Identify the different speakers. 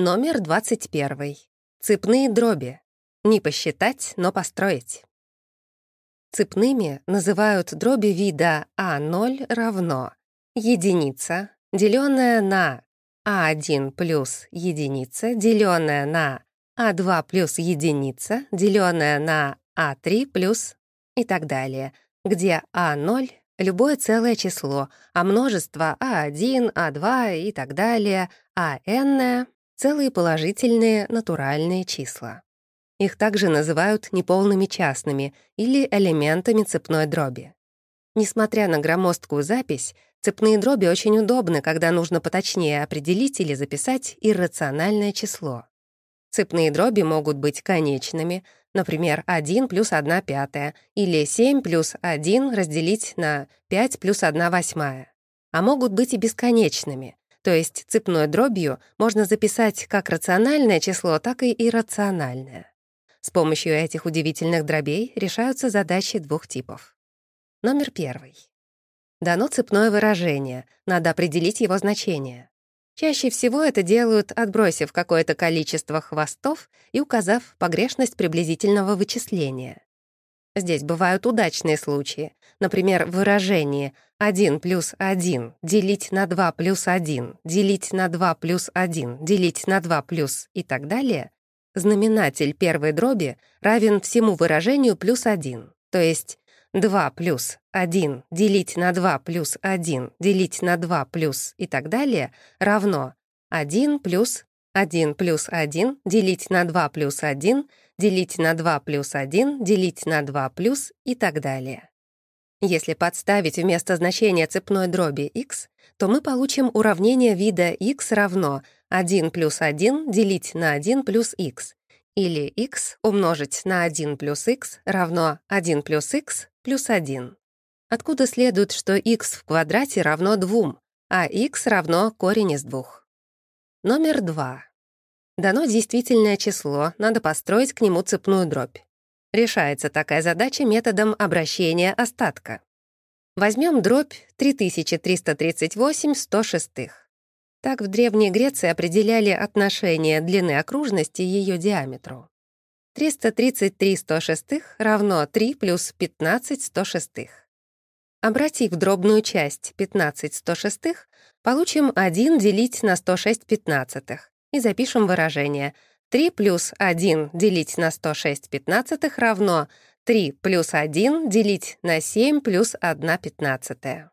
Speaker 1: Номер 21. Цепные дроби. Не посчитать, но построить. Цепными называют дроби вида А0 равно единица, деленная на А1 плюс единица, деленная на А2 плюс единица, деленная на А3 плюс и так далее, где А0 — любое целое число, а множество А1, А2 и так далее, а целые положительные натуральные числа. Их также называют неполными частными или элементами цепной дроби. Несмотря на громоздкую запись, цепные дроби очень удобны, когда нужно поточнее определить или записать иррациональное число. Цепные дроби могут быть конечными, например, 1 плюс 1 пятая или 7 плюс 1 разделить на 5 плюс 1 восьмая. А могут быть и бесконечными, то есть цепной дробью можно записать как рациональное число, так и иррациональное. С помощью этих удивительных дробей решаются задачи двух типов. Номер первый. Дано цепное выражение, надо определить его значение. Чаще всего это делают, отбросив какое-то количество хвостов и указав погрешность приблизительного вычисления. Здесь бывают удачные случаи. Например, в выражении 1 плюс 1 делить на 2 плюс 1, делить на 2 плюс 1, делить на 2 плюс и так далее знаменатель первой дроби равен всему выражению плюс 1, то есть 2 плюс 1 делить на 2 плюс 1 делить на 2 плюс и так далее равно 1 плюс 1 плюс 1 делить на 2 плюс 1 делить на 2 плюс 1 делить на 2 плюс и так далее. Если подставить вместо значения цепной дроби x, то мы получим уравнение вида x равно 1 плюс 1 делить на 1 плюс x, или x умножить на 1 плюс x равно 1 плюс x плюс 1. Откуда следует, что x в квадрате равно 2, а x равно корень из 2. Номер 2. Дано действительное число, надо построить к нему цепную дробь. Решается такая задача методом обращения остатка. Возьмем дробь 3338 106. Так в Древней Греции определяли отношение длины окружности ее диаметру. 333 106 равно 3 плюс 15 106. Обратив дробную часть 15 106, получим 1 делить на 106 пятнадцатых и запишем выражение 3 плюс 1 делить на 106 пятнадцатых равно 3 плюс 1 делить на 7 плюс 1 пятнадцатая.